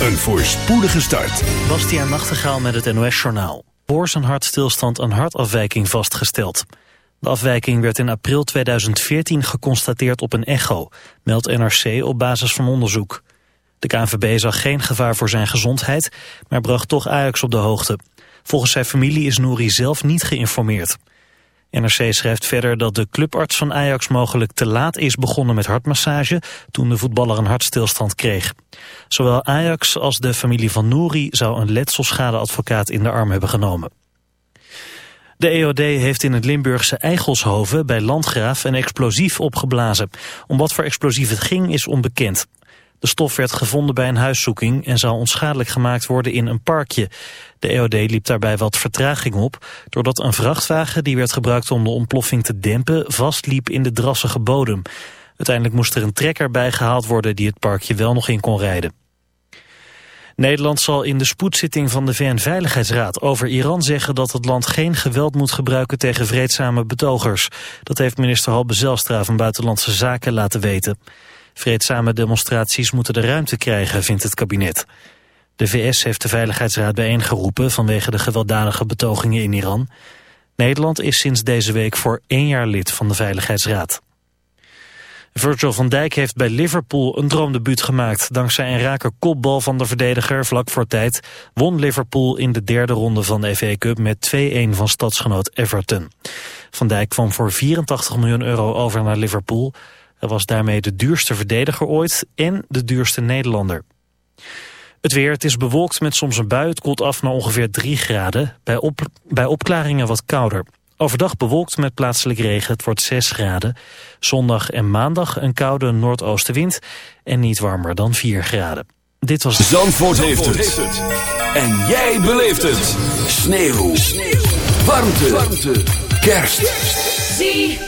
Een voorspoedige start. Bastiaan Nachtegaal met het NOS-journaal. Voor zijn hartstilstand een hartafwijking vastgesteld. De afwijking werd in april 2014 geconstateerd op een echo, meldt NRC op basis van onderzoek. De KNVB zag geen gevaar voor zijn gezondheid, maar bracht toch Ajax op de hoogte. Volgens zijn familie is Nouri zelf niet geïnformeerd. NRC schrijft verder dat de clubarts van Ajax mogelijk te laat is begonnen met hartmassage toen de voetballer een hartstilstand kreeg. Zowel Ajax als de familie van Nouri zou een letselschadeadvocaat in de arm hebben genomen. De EOD heeft in het Limburgse Eigelshoven bij Landgraaf een explosief opgeblazen. Om wat voor explosief het ging is onbekend. De stof werd gevonden bij een huiszoeking en zou onschadelijk gemaakt worden in een parkje. De EOD liep daarbij wat vertraging op, doordat een vrachtwagen die werd gebruikt om de ontploffing te dempen vastliep in de drassige bodem. Uiteindelijk moest er een trekker bijgehaald worden die het parkje wel nog in kon rijden. Nederland zal in de spoedzitting van de VN-veiligheidsraad over Iran zeggen dat het land geen geweld moet gebruiken tegen vreedzame betogers. Dat heeft minister Halbe Zelstra van Buitenlandse Zaken laten weten. Vreedzame demonstraties moeten de ruimte krijgen, vindt het kabinet. De VS heeft de Veiligheidsraad bijeengeroepen vanwege de gewelddadige betogingen in Iran. Nederland is sinds deze week voor één jaar lid van de Veiligheidsraad. Virgil van Dijk heeft bij Liverpool een droomdebuut gemaakt. Dankzij een rake kopbal van de verdediger vlak voor tijd... won Liverpool in de derde ronde van de FA Cup met 2-1 van stadsgenoot Everton. Van Dijk kwam voor 84 miljoen euro over naar Liverpool... Hij was daarmee de duurste verdediger ooit en de duurste Nederlander. Het weer, het is bewolkt met soms een bui. Het koelt af naar ongeveer 3 graden. Bij, op, bij opklaringen wat kouder. Overdag bewolkt met plaatselijk regen. Het wordt 6 graden. Zondag en maandag een koude noordoostenwind. En niet warmer dan 4 graden. Dit was... Zandvoort, heeft, het. En jij beleeft het. Sneeuw. Sneeuw. Warmte. Warmte. Kerst. ZFM.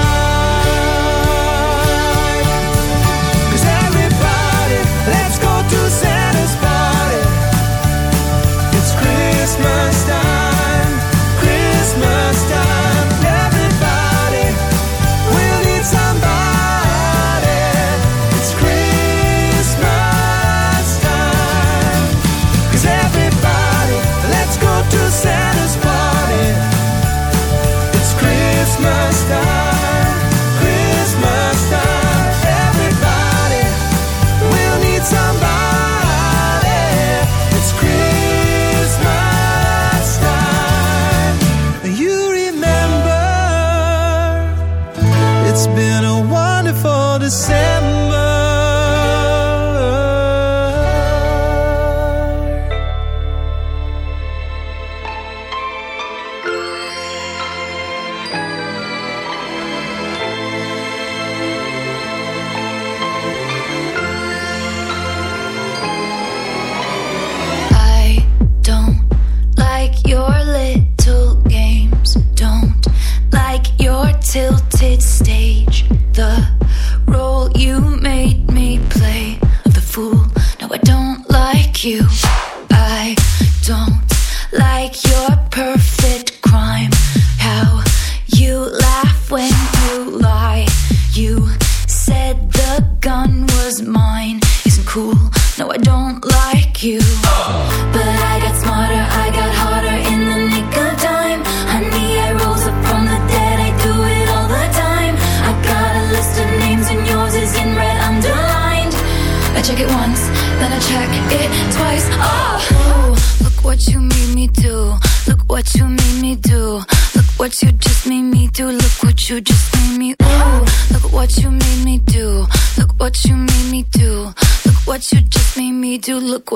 you. I don't.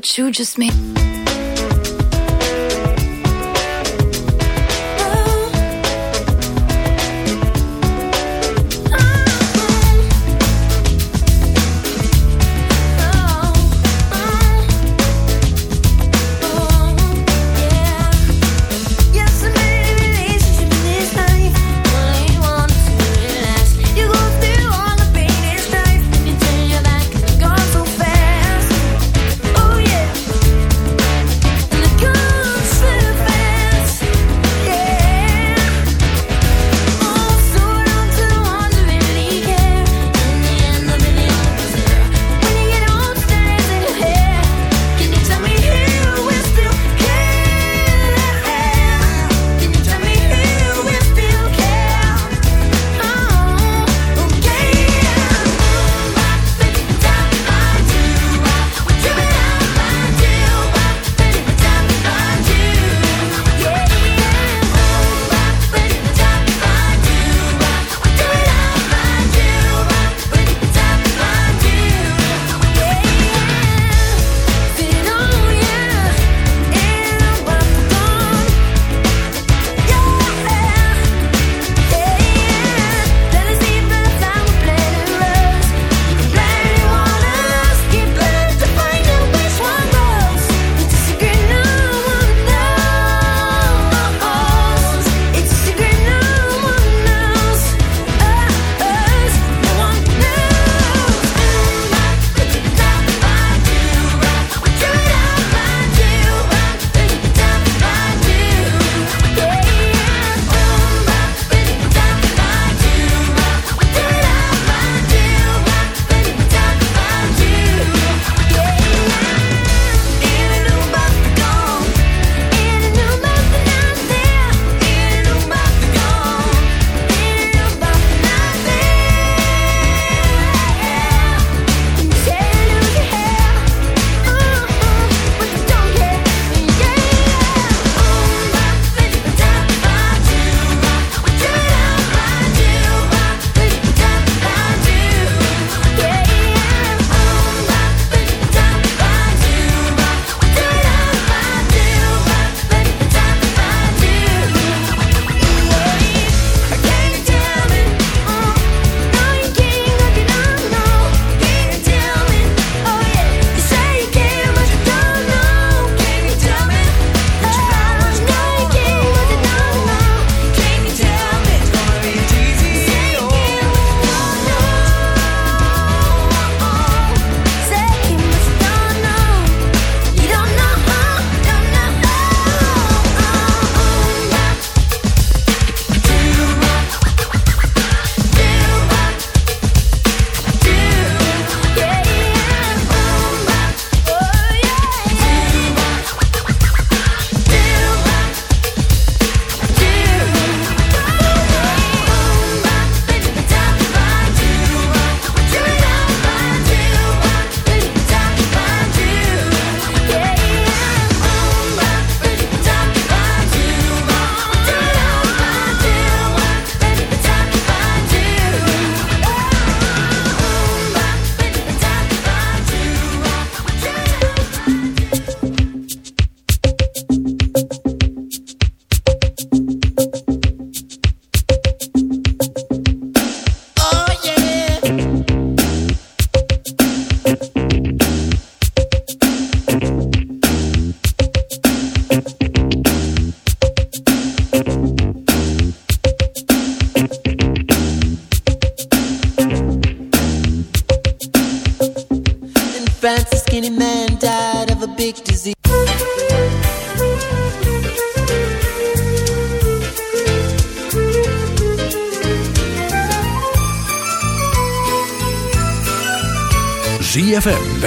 What you just made.